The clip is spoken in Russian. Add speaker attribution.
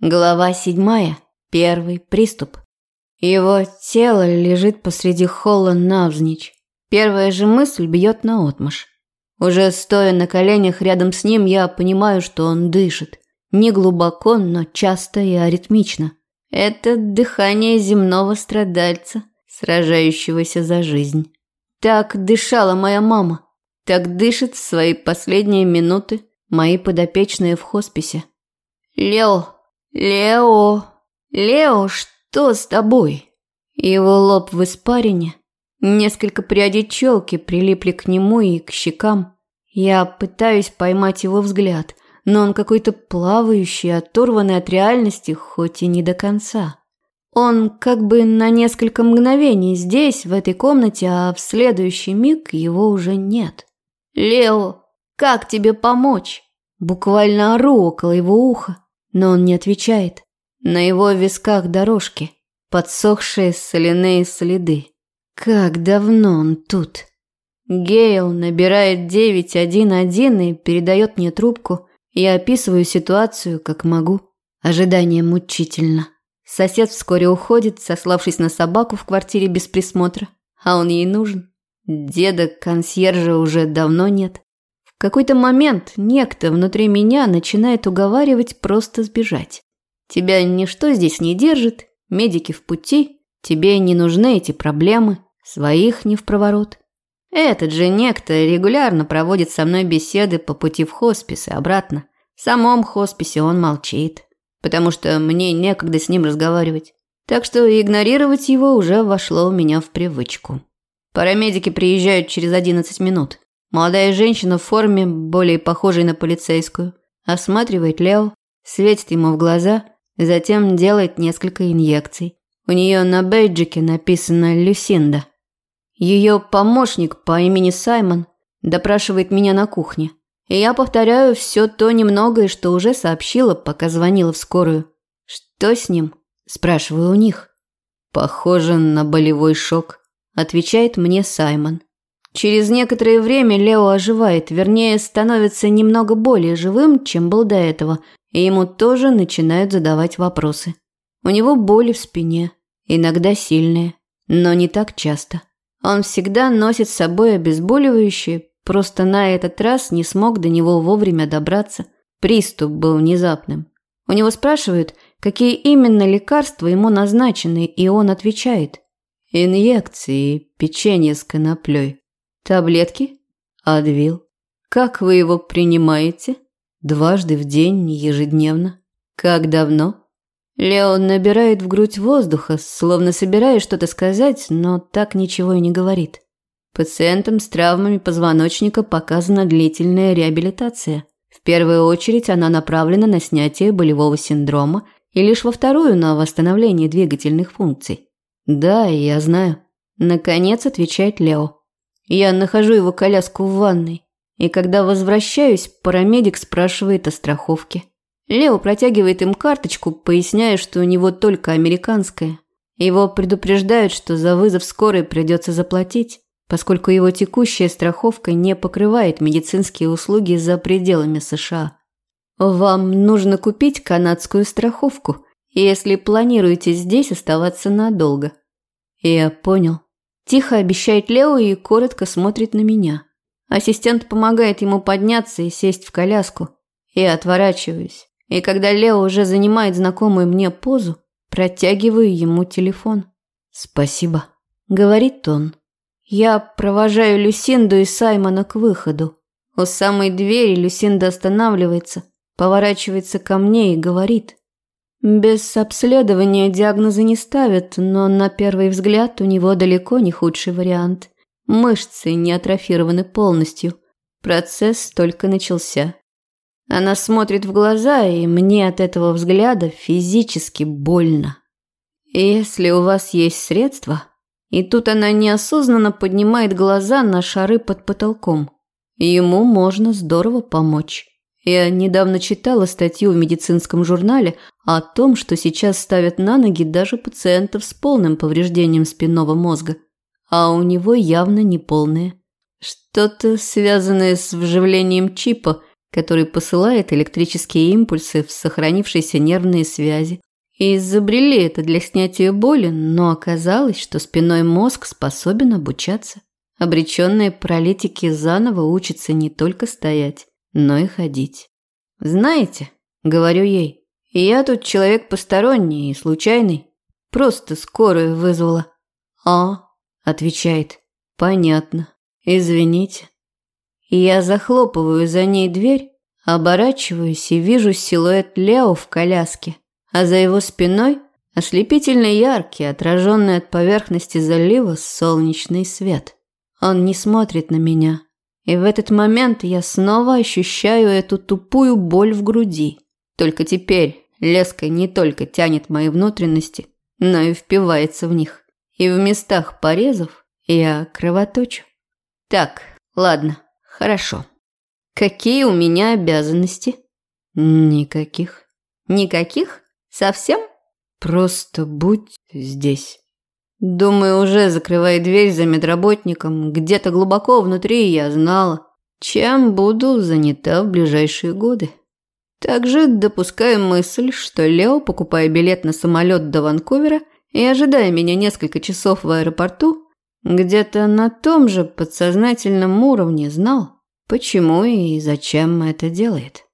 Speaker 1: Глава седьмая. Первый приступ. Его тело лежит посреди холла навзничь. Первая же мысль бьет на отмашь. Уже стоя на коленях рядом с ним, я понимаю, что он дышит. Не глубоко, но часто и аритмично. Это дыхание земного страдальца, сражающегося за жизнь. Так дышала моя мама. Так дышит в свои последние минуты мои подопечные в хосписе. Лео, «Лео! Лео, что с тобой?» Его лоб в испарине. Несколько прядей челки прилипли к нему и к щекам. Я пытаюсь поймать его взгляд, но он какой-то плавающий, оторванный от реальности, хоть и не до конца. Он как бы на несколько мгновений здесь, в этой комнате, а в следующий миг его уже нет. «Лео, как тебе помочь?» Буквально ору около его уха но он не отвечает. На его висках дорожки, подсохшие соляные следы. Как давно он тут? Гейл набирает 911 и передает мне трубку. Я описываю ситуацию, как могу. Ожидание мучительно. Сосед вскоре уходит, сославшись на собаку в квартире без присмотра. А он ей нужен. Деда консьержа уже давно нет какой-то момент некто внутри меня начинает уговаривать просто сбежать. Тебя ничто здесь не держит, медики в пути, тебе не нужны эти проблемы, своих не в проворот. Этот же некто регулярно проводит со мной беседы по пути в хоспис и обратно. В самом хосписе он молчит, потому что мне некогда с ним разговаривать. Так что игнорировать его уже вошло у меня в привычку. Парамедики приезжают через 11 минут. Молодая женщина в форме, более похожей на полицейскую, осматривает Лео, светит ему в глаза, затем делает несколько инъекций. У нее на бейджике написано «Люсинда». Ее помощник по имени Саймон допрашивает меня на кухне. И я повторяю все то немногое, что уже сообщила, пока звонила в скорую. «Что с ним?» – спрашиваю у них. «Похоже на болевой шок», – отвечает мне Саймон. Через некоторое время Лео оживает, вернее, становится немного более живым, чем был до этого, и ему тоже начинают задавать вопросы. У него боли в спине, иногда сильные, но не так часто. Он всегда носит с собой обезболивающее, просто на этот раз не смог до него вовремя добраться. Приступ был внезапным. У него спрашивают, какие именно лекарства ему назначены, и он отвечает. Инъекции, печенье с коноплей. Таблетки? Адвил. Как вы его принимаете? Дважды в день, ежедневно. Как давно? Леон набирает в грудь воздуха, словно собираясь что-то сказать, но так ничего и не говорит. Пациентам с травмами позвоночника показана длительная реабилитация. В первую очередь она направлена на снятие болевого синдрома и лишь во вторую на восстановление двигательных функций. Да, я знаю. Наконец отвечает Лео. Я нахожу его коляску в ванной, и когда возвращаюсь, парамедик спрашивает о страховке. Лео протягивает им карточку, поясняя, что у него только американская. Его предупреждают, что за вызов скорой придется заплатить, поскольку его текущая страховка не покрывает медицинские услуги за пределами США. Вам нужно купить канадскую страховку, если планируете здесь оставаться надолго. Я понял. Тихо обещает Лео и коротко смотрит на меня. Ассистент помогает ему подняться и сесть в коляску. Я отворачиваюсь. И когда Лео уже занимает знакомую мне позу, протягиваю ему телефон. «Спасибо», — говорит он. Я провожаю Люсинду и Саймона к выходу. У самой двери Люсинда останавливается, поворачивается ко мне и говорит. Без обследования диагноза не ставят, но на первый взгляд у него далеко не худший вариант. Мышцы не атрофированы полностью. Процесс только начался. Она смотрит в глаза, и мне от этого взгляда физически больно. Если у вас есть средства, и тут она неосознанно поднимает глаза на шары под потолком, ему можно здорово помочь. Я недавно читала статью в медицинском журнале о том, что сейчас ставят на ноги даже пациентов с полным повреждением спинного мозга, а у него явно не полное. Что-то связанное с вживлением чипа, который посылает электрические импульсы в сохранившиеся нервные связи. И изобрели это для снятия боли, но оказалось, что спиной мозг способен обучаться. Обреченные паралитики заново учатся не только стоять, но и ходить. «Знаете», — говорю ей, — «я тут человек посторонний и случайный. Просто скорую вызвала». «А», — отвечает, — «понятно. Извините». Я захлопываю за ней дверь, оборачиваюсь и вижу силуэт Лео в коляске, а за его спиной ослепительно яркий, отраженный от поверхности залива солнечный свет. Он не смотрит на меня, и в этот момент я снова ощущаю эту тупую боль в груди. Только теперь леской не только тянет мои внутренности, но и впивается в них. И в местах порезов я кровоточу. Так, ладно, хорошо. Какие у меня обязанности? Никаких. Никаких? Совсем? Просто будь здесь. Думаю, уже закрывая дверь за медработником, где-то глубоко внутри я знала, чем буду занята в ближайшие годы. Также допускаю мысль, что Лео, покупая билет на самолет до Ванкувера и ожидая меня несколько часов в аэропорту, где-то на том же подсознательном уровне знал, почему и зачем это делает.